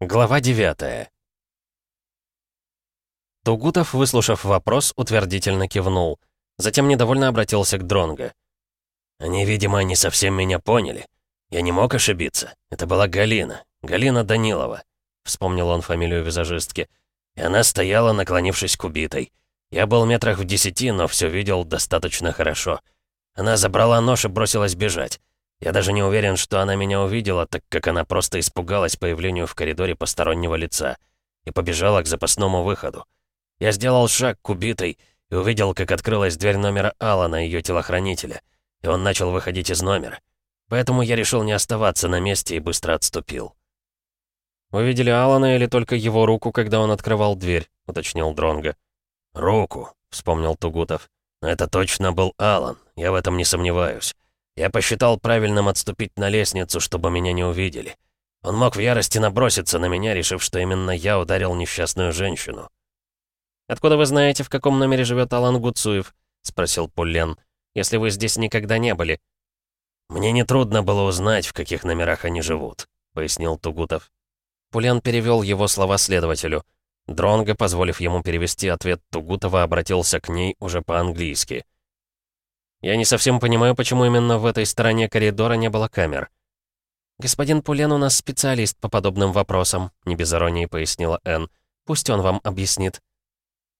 Глава 9 Тугутов, выслушав вопрос, утвердительно кивнул. Затем недовольно обратился к Дронго. «Они, видимо, не совсем меня поняли. Я не мог ошибиться. Это была Галина. Галина Данилова», — вспомнил он фамилию визажистки. «И она стояла, наклонившись к убитой. Я был метрах в десяти, но все видел достаточно хорошо. Она забрала нож и бросилась бежать. Я даже не уверен, что она меня увидела, так как она просто испугалась появлению в коридоре постороннего лица и побежала к запасному выходу. Я сделал шаг к убитой и увидел, как открылась дверь номера Алана, ее телохранителя, и он начал выходить из номера. Поэтому я решил не оставаться на месте и быстро отступил. «Вы видели Алана или только его руку, когда он открывал дверь?» — уточнил Дронга. «Руку», — вспомнил Тугутов. «Но это точно был Алан, я в этом не сомневаюсь. Я посчитал правильным отступить на лестницу, чтобы меня не увидели. Он мог в ярости наброситься на меня, решив, что именно я ударил несчастную женщину. «Откуда вы знаете, в каком номере живет Алан Гуцуев?» — спросил Пуллен. «Если вы здесь никогда не были». «Мне нетрудно было узнать, в каких номерах они живут», — пояснил Тугутов. Пулен перевел его слова следователю. Дронго, позволив ему перевести ответ Тугутова, обратился к ней уже по-английски. Я не совсем понимаю, почему именно в этой стороне коридора не было камер. «Господин Пулен у нас специалист по подобным вопросам», — не без иронии пояснила Энн. «Пусть он вам объяснит».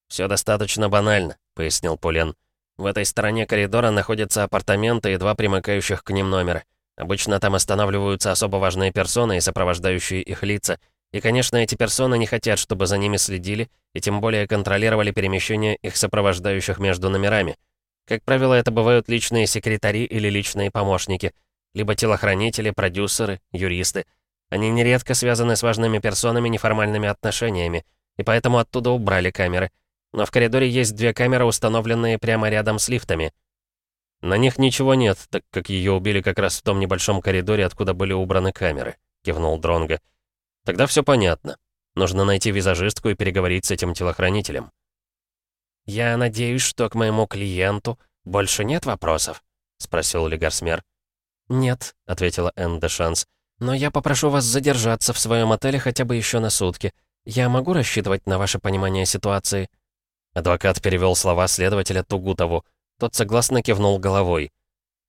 «Все достаточно банально», — пояснил Пулен. «В этой стороне коридора находятся апартаменты и два примыкающих к ним номера. Обычно там останавливаются особо важные персоны и сопровождающие их лица. И, конечно, эти персоны не хотят, чтобы за ними следили и тем более контролировали перемещение их сопровождающих между номерами. Как правило, это бывают личные секретари или личные помощники, либо телохранители, продюсеры, юристы. Они нередко связаны с важными персонами неформальными отношениями, и поэтому оттуда убрали камеры. Но в коридоре есть две камеры, установленные прямо рядом с лифтами. На них ничего нет, так как ее убили как раз в том небольшом коридоре, откуда были убраны камеры, кивнул Дронга. Тогда все понятно. Нужно найти визажистку и переговорить с этим телохранителем. «Я надеюсь, что к моему клиенту больше нет вопросов?» — спросил Легарсмер. «Нет», — ответила Энн де Шанс. «Но я попрошу вас задержаться в своем отеле хотя бы еще на сутки. Я могу рассчитывать на ваше понимание ситуации?» Адвокат перевел слова следователя Тугутову. Тот согласно кивнул головой.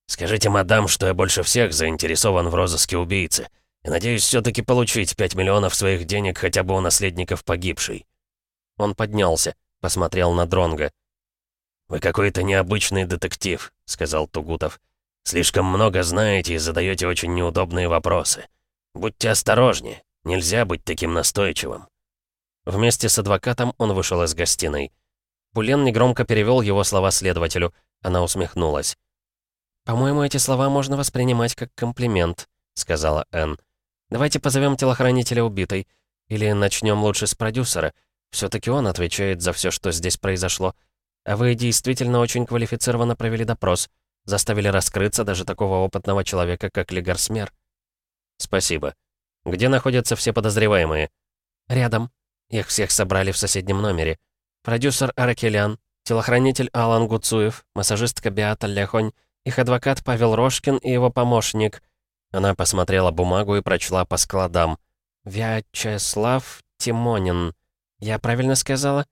«Скажите, мадам, что я больше всех заинтересован в розыске убийцы. И надеюсь все таки получить 5 миллионов своих денег хотя бы у наследников погибшей». Он поднялся. Посмотрел на Дронга. «Вы какой-то необычный детектив», — сказал Тугутов. «Слишком много знаете и задаете очень неудобные вопросы. Будьте осторожнее, нельзя быть таким настойчивым». Вместе с адвокатом он вышел из гостиной. Пулен негромко перевел его слова следователю. Она усмехнулась. «По-моему, эти слова можно воспринимать как комплимент», — сказала Энн. «Давайте позовем телохранителя убитой. Или начнем лучше с продюсера. Все-таки он отвечает за все, что здесь произошло. А вы действительно очень квалифицированно провели допрос. Заставили раскрыться даже такого опытного человека, как Легарсмер. Спасибо. Где находятся все подозреваемые? Рядом. Их всех собрали в соседнем номере. Продюсер Аракелян, телохранитель Алан Гуцуев, массажистка Беата Ляхонь, их адвокат Павел Рожкин и его помощник. Она посмотрела бумагу и прочла по складам. Вячеслав Тимонин. «Я правильно сказала?»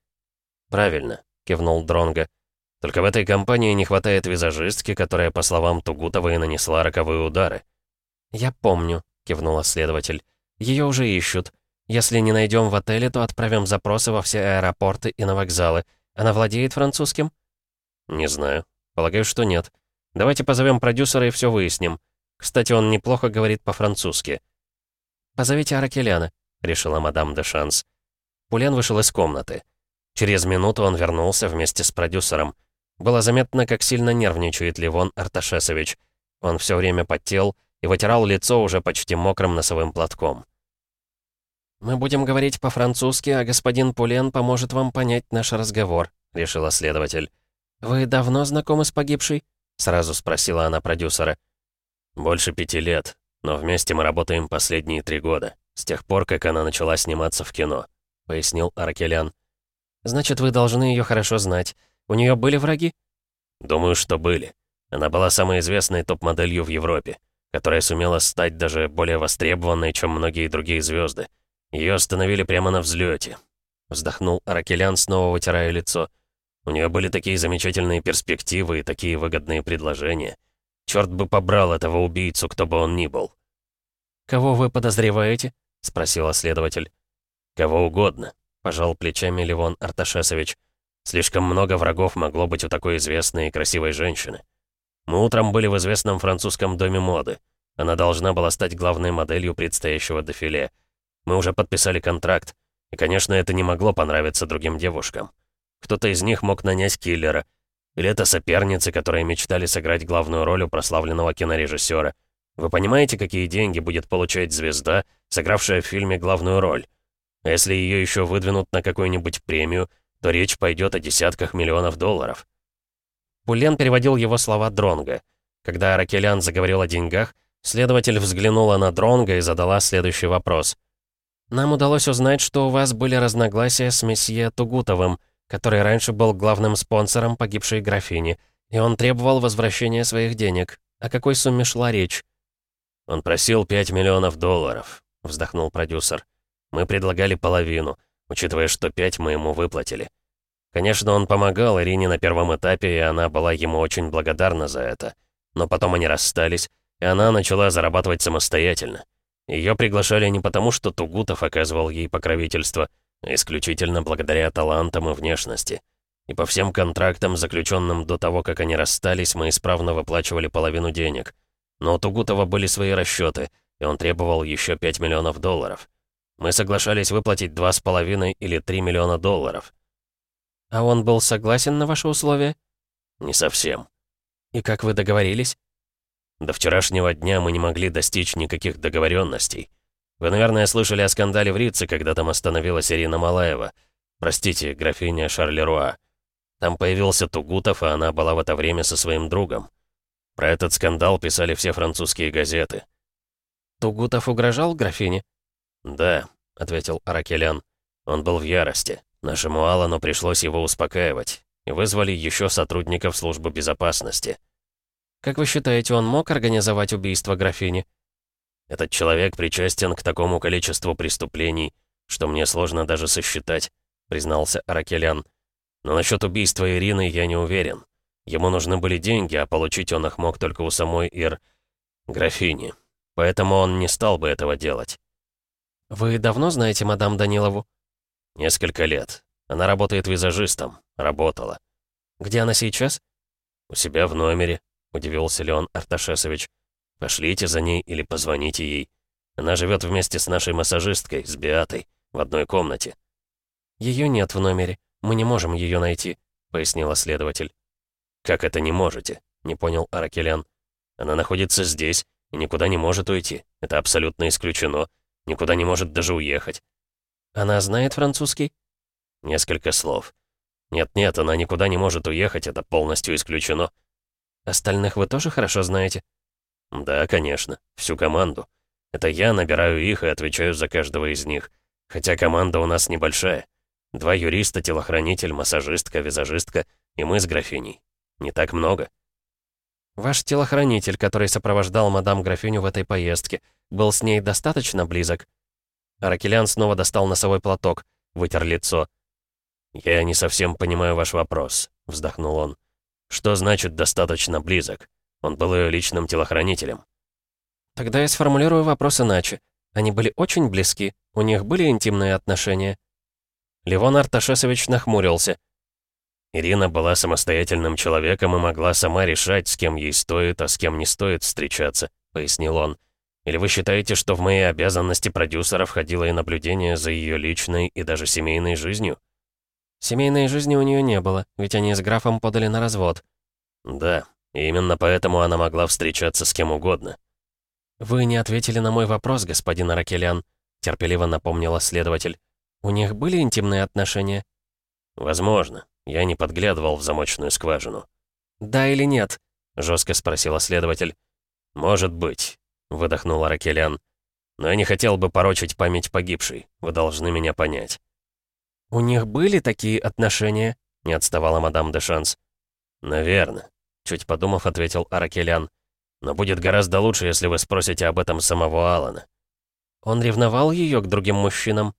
«Правильно», — кивнул Дронга. «Только в этой компании не хватает визажистки, которая, по словам Тугутова, и нанесла роковые удары». «Я помню», — кивнула следователь. «Ее уже ищут. Если не найдем в отеле, то отправим запросы во все аэропорты и на вокзалы. Она владеет французским?» «Не знаю. Полагаю, что нет. Давайте позовем продюсера и все выясним. Кстати, он неплохо говорит по-французски». «Позовите Аракеляна», — решила мадам де Шанс. Пулен вышел из комнаты. Через минуту он вернулся вместе с продюсером. Было заметно, как сильно нервничает Левон Арташесович. Он все время потел и вытирал лицо уже почти мокрым носовым платком. «Мы будем говорить по-французски, а господин Пулен поможет вам понять наш разговор», — решила следователь. «Вы давно знакомы с погибшей?» — сразу спросила она продюсера. «Больше пяти лет, но вместе мы работаем последние три года, с тех пор, как она начала сниматься в кино пояснил Аркелян. «Значит, вы должны ее хорошо знать. У нее были враги?» «Думаю, что были. Она была самой известной топ-моделью в Европе, которая сумела стать даже более востребованной, чем многие другие звезды. Ее остановили прямо на взлете. Вздохнул Аракелян, снова вытирая лицо. У нее были такие замечательные перспективы и такие выгодные предложения. Черт бы побрал этого убийцу, кто бы он ни был. «Кого вы подозреваете?» — спросила следователь. «Кого угодно», — пожал плечами Левон Арташесович. «Слишком много врагов могло быть у такой известной и красивой женщины. Мы утром были в известном французском доме моды. Она должна была стать главной моделью предстоящего дефиле. Мы уже подписали контракт, и, конечно, это не могло понравиться другим девушкам. Кто-то из них мог нанять киллера. Или это соперницы, которые мечтали сыграть главную роль у прославленного кинорежиссера. Вы понимаете, какие деньги будет получать звезда, сыгравшая в фильме главную роль? А если ее еще выдвинут на какую-нибудь премию, то речь пойдет о десятках миллионов долларов. Пулен переводил его слова Дронга. Когда Ракелян заговорил о деньгах, следователь взглянула на Дронга и задала следующий вопрос. «Нам удалось узнать, что у вас были разногласия с месье Тугутовым, который раньше был главным спонсором погибшей графини, и он требовал возвращения своих денег. О какой сумме шла речь?» «Он просил 5 миллионов долларов», — вздохнул продюсер. «Мы предлагали половину, учитывая, что 5 мы ему выплатили. Конечно, он помогал Ирине на первом этапе, и она была ему очень благодарна за это. Но потом они расстались, и она начала зарабатывать самостоятельно. Ее приглашали не потому, что Тугутов оказывал ей покровительство, исключительно благодаря талантам и внешности. И по всем контрактам, заключенным до того, как они расстались, мы исправно выплачивали половину денег. Но у Тугутова были свои расчеты, и он требовал еще 5 миллионов долларов. Мы соглашались выплатить 2,5 или 3 миллиона долларов. А он был согласен на ваши условия? Не совсем. И как вы договорились? До вчерашнего дня мы не могли достичь никаких договоренностей. Вы, наверное, слышали о скандале в Рице, когда там остановилась Ирина Малаева. Простите, графиня Шарлеруа. Там появился Тугутов, а она была в это время со своим другом. Про этот скандал писали все французские газеты. «Тугутов угрожал графине?» «Да», — ответил Аракелян. «Он был в ярости. Нашему Алану пришлось его успокаивать. И вызвали еще сотрудников службы безопасности». «Как вы считаете, он мог организовать убийство графини?» Этот человек причастен к такому количеству преступлений, что мне сложно даже сосчитать», — признался Аракелян. «Но насчет убийства Ирины я не уверен. Ему нужны были деньги, а получить он их мог только у самой Ир... графини. Поэтому он не стал бы этого делать». «Вы давно знаете мадам Данилову?» «Несколько лет. Она работает визажистом. Работала». «Где она сейчас?» «У себя в номере», — удивился Леон Арташесович. Пошлите за ней или позвоните ей. Она живет вместе с нашей массажисткой, с Биатой, в одной комнате». Ее нет в номере. Мы не можем ее найти», — пояснила следователь. «Как это не можете?» — не понял Аракелян. «Она находится здесь и никуда не может уйти. Это абсолютно исключено. Никуда не может даже уехать». «Она знает французский?» «Несколько слов. Нет-нет, она никуда не может уехать, это полностью исключено». «Остальных вы тоже хорошо знаете?» «Да, конечно. Всю команду. Это я набираю их и отвечаю за каждого из них. Хотя команда у нас небольшая. Два юриста, телохранитель, массажистка, визажистка и мы с графиней. Не так много». «Ваш телохранитель, который сопровождал мадам графиню в этой поездке, был с ней достаточно близок?» Аракелян снова достал носовой платок, вытер лицо. «Я не совсем понимаю ваш вопрос», — вздохнул он. «Что значит «достаточно близок»?» Он был ее личным телохранителем. Тогда я сформулирую вопрос иначе. Они были очень близки, у них были интимные отношения. Левон Арташесович нахмурился. Ирина была самостоятельным человеком и могла сама решать, с кем ей стоит, а с кем не стоит встречаться, пояснил он. Или вы считаете, что в мои обязанности продюсера входило и наблюдение за ее личной и даже семейной жизнью? Семейной жизни у нее не было, ведь они с графом подали на развод. Да, и именно поэтому она могла встречаться с кем угодно. «Вы не ответили на мой вопрос, господин Аракелян», — терпеливо напомнила следователь. «У них были интимные отношения?» «Возможно. Я не подглядывал в замочную скважину». «Да или нет?» — жестко спросила следователь. «Может быть», — выдохнул Аракелян. «Но я не хотел бы порочить память погибшей. Вы должны меня понять». «У них были такие отношения?» — не отставала мадам де Шанс. «Наверное. Чуть подумав, ответил Аракелян. «Но будет гораздо лучше, если вы спросите об этом самого Алана». Он ревновал ее к другим мужчинам?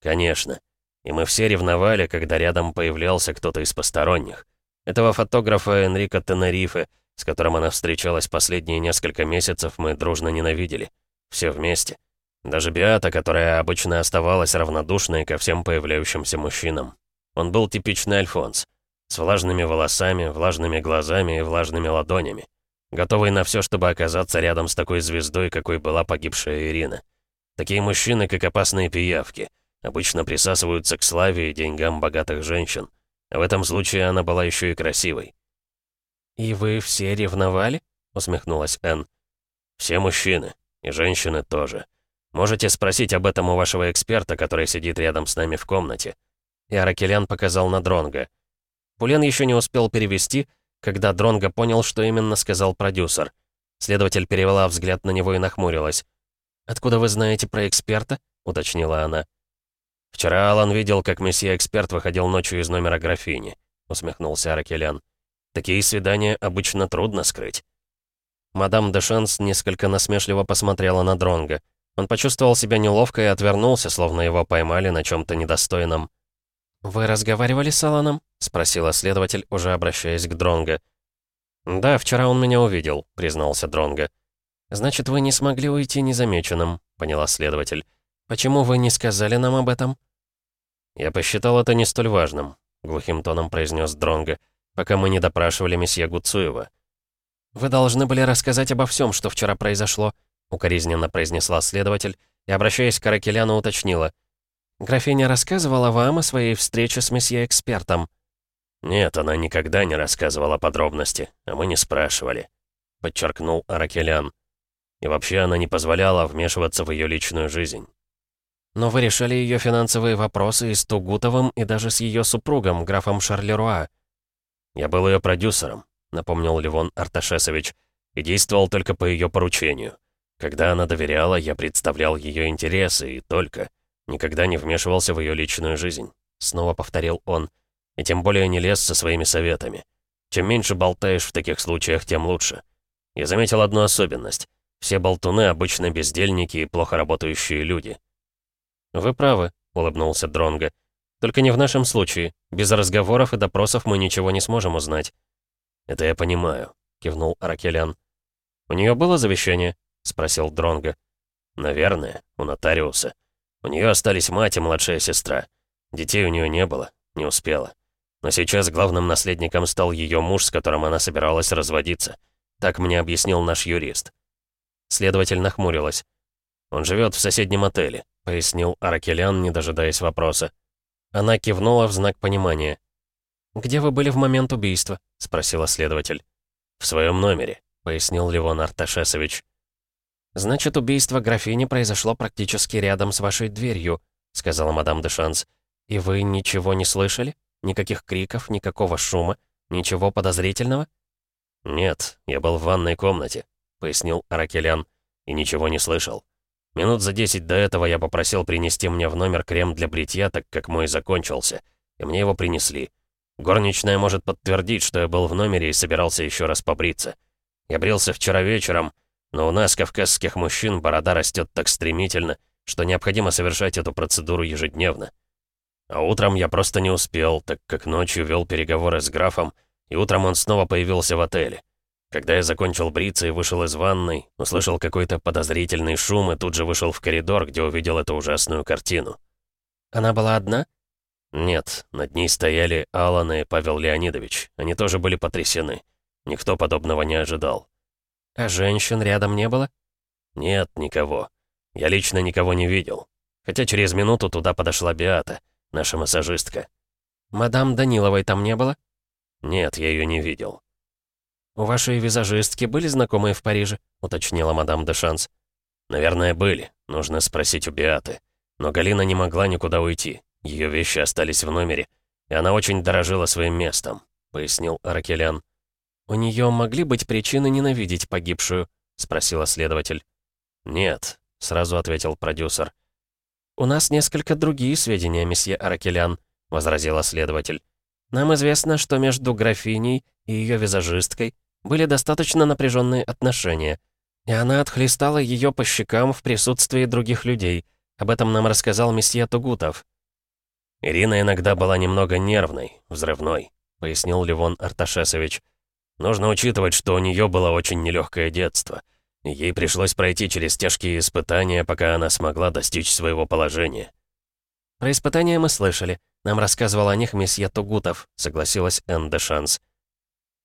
Конечно. И мы все ревновали, когда рядом появлялся кто-то из посторонних. Этого фотографа Энрико Тенерифе, с которым она встречалась последние несколько месяцев, мы дружно ненавидели. Все вместе. Даже Биата, которая обычно оставалась равнодушной ко всем появляющимся мужчинам. Он был типичный Альфонс. С влажными волосами, влажными глазами и влажными ладонями. Готовый на все, чтобы оказаться рядом с такой звездой, какой была погибшая Ирина. Такие мужчины, как опасные пиявки, обычно присасываются к славе и деньгам богатых женщин. В этом случае она была еще и красивой. «И вы все ревновали?» — усмехнулась Энн. «Все мужчины. И женщины тоже. Можете спросить об этом у вашего эксперта, который сидит рядом с нами в комнате». И Аракелян показал на Дронга. Пулен еще не успел перевести, когда Дронга понял, что именно сказал продюсер. Следователь перевела взгляд на него и нахмурилась. «Откуда вы знаете про эксперта?» — уточнила она. «Вчера Алан видел, как месье-эксперт выходил ночью из номера графини», — усмехнулся Аракелян. «Такие свидания обычно трудно скрыть». Мадам де Шанс несколько насмешливо посмотрела на Дронга. Он почувствовал себя неловко и отвернулся, словно его поймали на чем то недостойном. «Вы разговаривали с Аланом?» — спросила следователь, уже обращаясь к Дронго. «Да, вчера он меня увидел», — признался Дронго. «Значит, вы не смогли уйти незамеченным», — поняла следователь. «Почему вы не сказали нам об этом?» «Я посчитал это не столь важным», — глухим тоном произнес Дронго, «пока мы не допрашивали месье Гуцуева». «Вы должны были рассказать обо всем, что вчера произошло», — укоризненно произнесла следователь и, обращаясь к Каракеляну, уточнила. «Графиня рассказывала вам о своей встрече с месье-экспертом?» «Нет, она никогда не рассказывала подробности, а мы не спрашивали», — подчеркнул Аракелян. «И вообще она не позволяла вмешиваться в ее личную жизнь». «Но вы решали ее финансовые вопросы и с Тугутовым, и даже с ее супругом, графом Шарлеруа». «Я был ее продюсером», — напомнил Ливон Арташесович, «и действовал только по ее поручению. Когда она доверяла, я представлял ее интересы, и только. Никогда не вмешивался в ее личную жизнь», — снова повторил он. И тем более не лез со своими советами. Чем меньше болтаешь в таких случаях, тем лучше. Я заметил одну особенность. Все болтуны обычно бездельники и плохо работающие люди. «Вы правы», — улыбнулся Дронго. «Только не в нашем случае. Без разговоров и допросов мы ничего не сможем узнать». «Это я понимаю», — кивнул Аракелян. «У нее было завещание?» — спросил Дронго. «Наверное, у нотариуса. У нее остались мать и младшая сестра. Детей у нее не было, не успела. Но сейчас главным наследником стал ее муж, с которым она собиралась разводиться. Так мне объяснил наш юрист. Следователь нахмурилась. «Он живет в соседнем отеле», — пояснил Аракелян, не дожидаясь вопроса. Она кивнула в знак понимания. «Где вы были в момент убийства?» — спросила следователь. «В своем номере», — пояснил Левон Арташесович. «Значит, убийство графини произошло практически рядом с вашей дверью», — сказала мадам де Шанс. «И вы ничего не слышали?» Никаких криков, никакого шума, ничего подозрительного?» «Нет, я был в ванной комнате», — пояснил Аракелян, — «и ничего не слышал. Минут за десять до этого я попросил принести мне в номер крем для бритья, так как мой закончился, и мне его принесли. Горничная может подтвердить, что я был в номере и собирался еще раз побриться. Я брился вчера вечером, но у нас, кавказских мужчин, борода растет так стремительно, что необходимо совершать эту процедуру ежедневно. А утром я просто не успел, так как ночью вел переговоры с графом, и утром он снова появился в отеле. Когда я закончил бриться и вышел из ванной, услышал какой-то подозрительный шум и тут же вышел в коридор, где увидел эту ужасную картину. «Она была одна?» «Нет, над ней стояли Алан и Павел Леонидович. Они тоже были потрясены. Никто подобного не ожидал». «А женщин рядом не было?» «Нет, никого. Я лично никого не видел. Хотя через минуту туда подошла Биата наша массажистка. Мадам Даниловой там не было? Нет, я ее не видел. У вашей визажистки были знакомые в Париже? Уточнила мадам де Шанс. Наверное, были. Нужно спросить у Биаты. Но Галина не могла никуда уйти. Ее вещи остались в номере. И она очень дорожила своим местом, пояснил Аракелян. «У нее могли быть причины ненавидеть погибшую?» — спросила следователь. «Нет», — сразу ответил продюсер. «У нас несколько другие сведения, месье Аракелян», — возразила следователь. «Нам известно, что между графиней и ее визажисткой были достаточно напряженные отношения. И она отхлестала ее по щекам в присутствии других людей. Об этом нам рассказал месье Тугутов. «Ирина иногда была немного нервной, взрывной», — пояснил Левон Арташесович. «Нужно учитывать, что у нее было очень нелегкое детство. ей пришлось пройти через тяжкие испытания, пока она смогла достичь своего положения». «Про испытания мы слышали. Нам рассказывал о них месье Тугутов», — согласилась Энн де Шанс.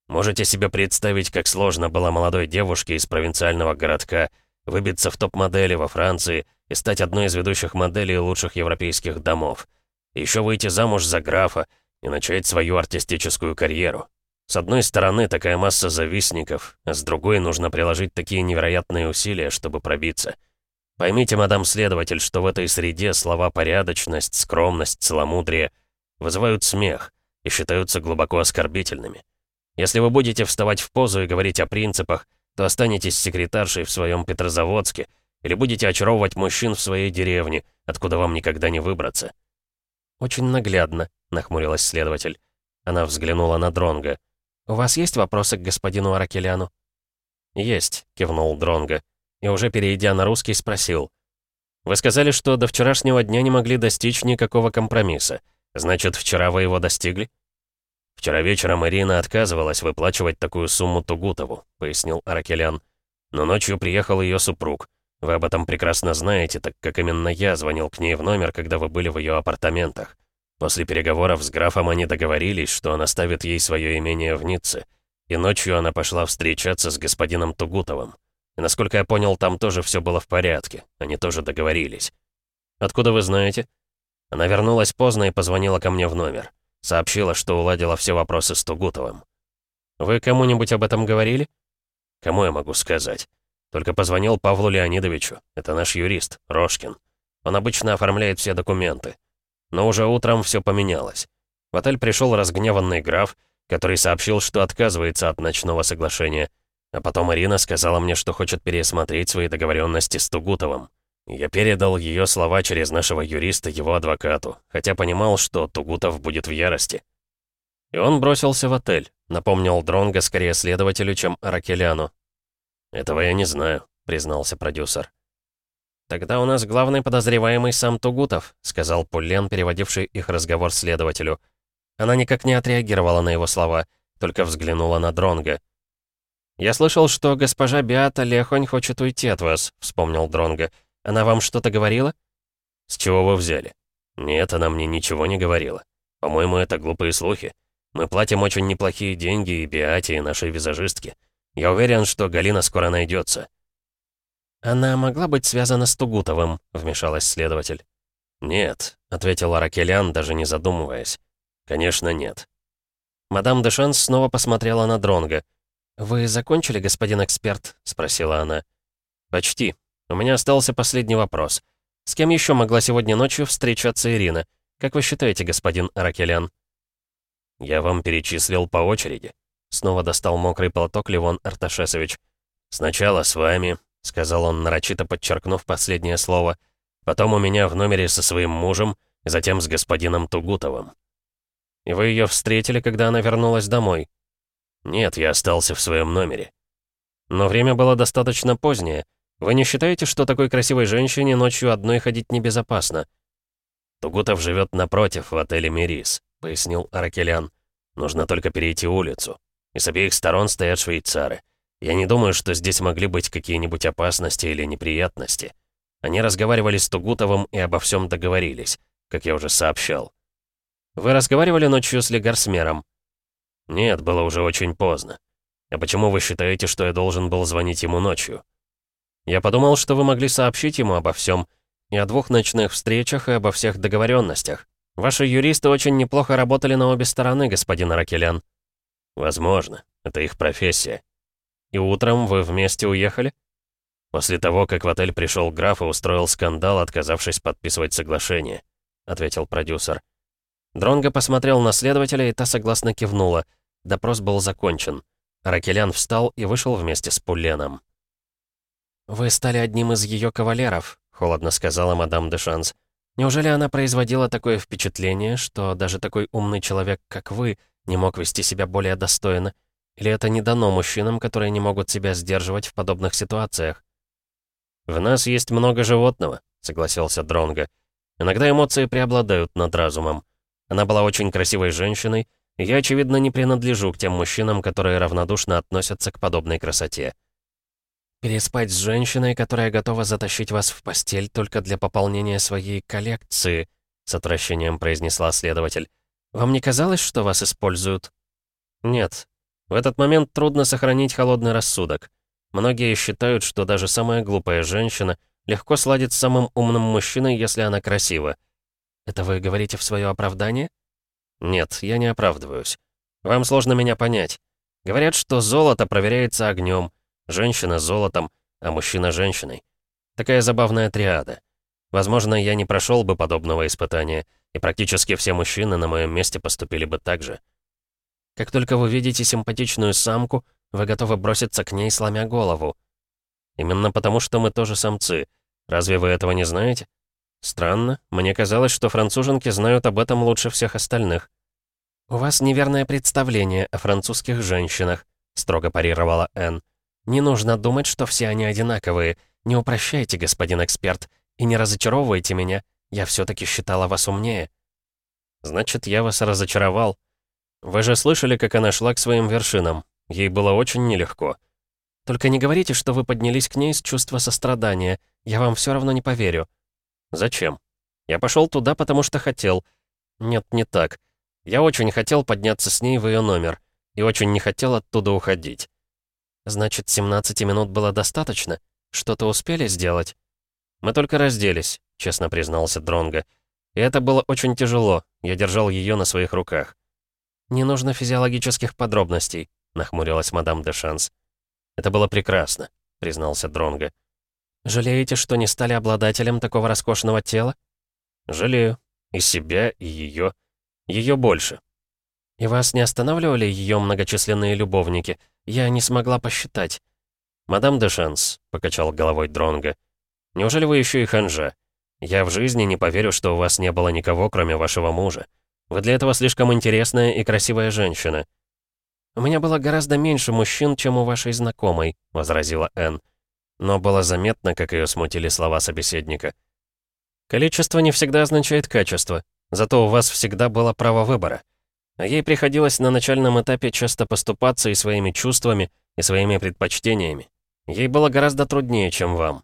Можете себе представить, как сложно было молодой девушке из провинциального городка выбиться в топ-модели во Франции и стать одной из ведущих моделей лучших европейских домов. Еще выйти замуж за графа и начать свою артистическую карьеру. С одной стороны, такая масса завистников, а с другой нужно приложить такие невероятные усилия, чтобы пробиться. Поймите, мадам следователь, что в этой среде слова «порядочность», «скромность», «целомудрие» вызывают смех и считаются глубоко оскорбительными. Если вы будете вставать в позу и говорить о принципах, то останетесь секретаршей в своем Петрозаводске или будете очаровывать мужчин в своей деревне, откуда вам никогда не выбраться». «Очень наглядно», — нахмурилась следователь. Она взглянула на Дронга. «У вас есть вопросы к господину Аракеляну?» «Есть», — кивнул Дронга. И уже перейдя на русский, спросил. «Вы сказали, что до вчерашнего дня не могли достичь никакого компромисса. Значит, вчера вы его достигли?» «Вчера вечером Ирина отказывалась выплачивать такую сумму Тугутову», — пояснил Аракелян. «Но ночью приехал ее супруг. Вы об этом прекрасно знаете, так как именно я звонил к ней в номер, когда вы были в ее апартаментах. После переговоров с графом они договорились, что он оставит ей свое имение в Ницце. И ночью она пошла встречаться с господином Тугутовым. И насколько я понял, там тоже все было в порядке. Они тоже договорились. Откуда вы знаете? Она вернулась поздно и позвонила ко мне в номер. Сообщила, что уладила все вопросы с Тугутовым. «Вы кому-нибудь об этом говорили?» «Кому я могу сказать?» Только позвонил Павлу Леонидовичу. Это наш юрист, Рожкин. Он обычно оформляет все документы. Но уже утром все поменялось. В отель пришел разгневанный граф, который сообщил, что отказывается от ночного соглашения. А потом Ирина сказала мне, что хочет пересмотреть свои договоренности с Тугутовым. Я передал ее слова через нашего юриста его адвокату, хотя понимал, что Тугутов будет в ярости. И он бросился в отель, напомнил Дронга скорее следователю, чем Аракеляну. «Этого я не знаю», — признался продюсер. «Тогда у нас главный подозреваемый сам Тугутов», — сказал Пуллен, переводивший их разговор следователю. Она никак не отреагировала на его слова, только взглянула на Дронга. «Я слышал, что госпожа Биата Лехонь хочет уйти от вас», — вспомнил Дронга. Она вам что-то говорила?» «С чего вы взяли?» «Нет, она мне ничего не говорила. По-моему, это глупые слухи. Мы платим очень неплохие деньги и Биате, и нашей визажистке. Я уверен, что Галина скоро найдется. «Она могла быть связана с Тугутовым», — вмешалась следователь. «Нет», — ответил Аракелян, даже не задумываясь. «Конечно, нет». Мадам Дешанс снова посмотрела на Дронга. «Вы закончили, господин эксперт?» — спросила она. «Почти», у меня остался последний вопрос. С кем еще могла сегодня ночью встречаться Ирина? Как вы считаете, господин Аракелян? Я вам перечислил по очереди. Снова достал мокрый платок Левон Арташесович. «Сначала с вами», — сказал он, нарочито подчеркнув последнее слово. «Потом у меня в номере со своим мужем, затем с господином Тугутовым». «И вы ее встретили, когда она вернулась домой?» «Нет, я остался в своем номере». «Но время было достаточно позднее. Вы не считаете, что такой красивой женщине ночью одной ходить небезопасно?» «Тугутов живет напротив, в отеле «Мирис», — пояснил Аракелян. «Нужно только перейти улицу. И с обеих сторон стоят швейцары. Я не думаю, что здесь могли быть какие-нибудь опасности или неприятности. Они разговаривали с Тугутовым и обо всем договорились, как я уже сообщал. Вы разговаривали ночью с Легарсмером? Нет, было уже очень поздно. А почему вы считаете, что я должен был звонить ему ночью? Я подумал, что вы могли сообщить ему обо всем. И о двух ночных встречах, и обо всех договоренностях. Ваши юристы очень неплохо работали на обе стороны, господин Аракелян. Возможно. Это их профессия. И утром вы вместе уехали? После того, как в отель пришел граф и устроил скандал, отказавшись подписывать соглашение, ответил продюсер. Дронго посмотрел на следователя, и та согласно кивнула. Допрос был закончен. Ракелян встал и вышел вместе с Пулленом. «Вы стали одним из ее кавалеров», — холодно сказала мадам де Шанс. «Неужели она производила такое впечатление, что даже такой умный человек, как вы, не мог вести себя более достойно? Или это не дано мужчинам, которые не могут себя сдерживать в подобных ситуациях? «В нас есть много животного», — согласился Дронго. «Иногда эмоции преобладают над разумом. Она была очень красивой женщиной, и я, очевидно, не принадлежу к тем мужчинам, которые равнодушно относятся к подобной красоте». «Переспать с женщиной, которая готова затащить вас в постель только для пополнения своей коллекции», — с отвращением произнесла следователь. «Вам не казалось, что вас используют?» «Нет. В этот момент трудно сохранить холодный рассудок. Многие считают, что даже самая глупая женщина легко сладит с самым умным мужчиной, если она красива. Это вы говорите в свое оправдание? Нет, я не оправдываюсь. Вам сложно меня понять. Говорят, что золото проверяется огнем, женщина золотом, а мужчина женщиной. Такая забавная триада. Возможно, я не прошел бы подобного испытания, и практически все мужчины на моем месте поступили бы так же. Как только вы видите симпатичную самку, вы готовы броситься к ней, сломя голову. Именно потому, что мы тоже самцы. Разве вы этого не знаете? Странно. Мне казалось, что француженки знают об этом лучше всех остальных. «У вас неверное представление о французских женщинах», — строго парировала Энн. «Не нужно думать, что все они одинаковые. Не упрощайте, господин эксперт, и не разочаровывайте меня. Я все-таки считала вас умнее». «Значит, я вас разочаровал. Вы же слышали, как она шла к своим вершинам. Ей было очень нелегко. Только не говорите, что вы поднялись к ней с чувства сострадания. Я вам все равно не поверю. Зачем? Я пошел туда, потому что хотел. Нет, не так. Я очень хотел подняться с ней в ее номер. И очень не хотел оттуда уходить. Значит, 17 минут было достаточно? Что-то успели сделать? Мы только разделись, честно признался Дронго. И это было очень тяжело. Я держал ее на своих руках. Не нужно физиологических подробностей. — нахмурилась мадам де Шанс. «Это было прекрасно», — признался Дронго. «Жалеете, что не стали обладателем такого роскошного тела?» «Жалею. И себя, и ее. Ее больше». «И вас не останавливали ее многочисленные любовники? Я не смогла посчитать». «Мадам де Шанс», — покачал головой Дронго. «Неужели вы еще и ханжа? Я в жизни не поверю, что у вас не было никого, кроме вашего мужа. Вы для этого слишком интересная и красивая женщина». «У меня было гораздо меньше мужчин, чем у вашей знакомой», — возразила Энн. Но было заметно, как ее смутили слова собеседника. «Количество не всегда означает качество, зато у вас всегда было право выбора. А ей приходилось на начальном этапе часто поступаться и своими чувствами, и своими предпочтениями. Ей было гораздо труднее, чем вам».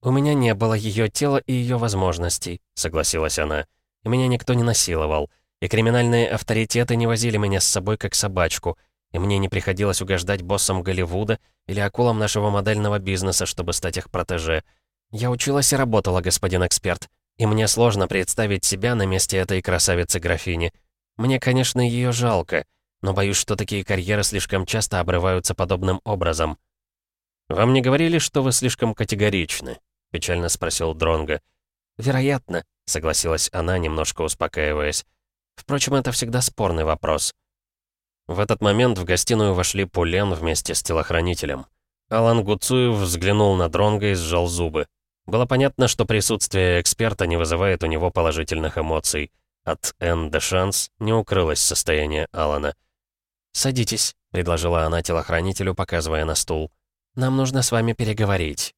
«У меня не было ее тела и ее возможностей», — согласилась она. «И меня никто не насиловал. И криминальные авторитеты не возили меня с собой как собачку и мне не приходилось угождать боссам Голливуда или акулам нашего модельного бизнеса, чтобы стать их протеже. Я училась и работала, господин эксперт, и мне сложно представить себя на месте этой красавицы-графини. Мне, конечно, ее жалко, но боюсь, что такие карьеры слишком часто обрываются подобным образом. «Вам не говорили, что вы слишком категоричны?» — печально спросил Дронго. «Вероятно», — согласилась она, немножко успокаиваясь. «Впрочем, это всегда спорный вопрос». В этот момент в гостиную вошли Пулен вместе с телохранителем. Алан Гуцуев взглянул на Дронга и сжал зубы. Было понятно, что присутствие эксперта не вызывает у него положительных эмоций. От Эн де Шанс не укрылось состояние Алана. «Садитесь», — предложила она телохранителю, показывая на стул. «Нам нужно с вами переговорить».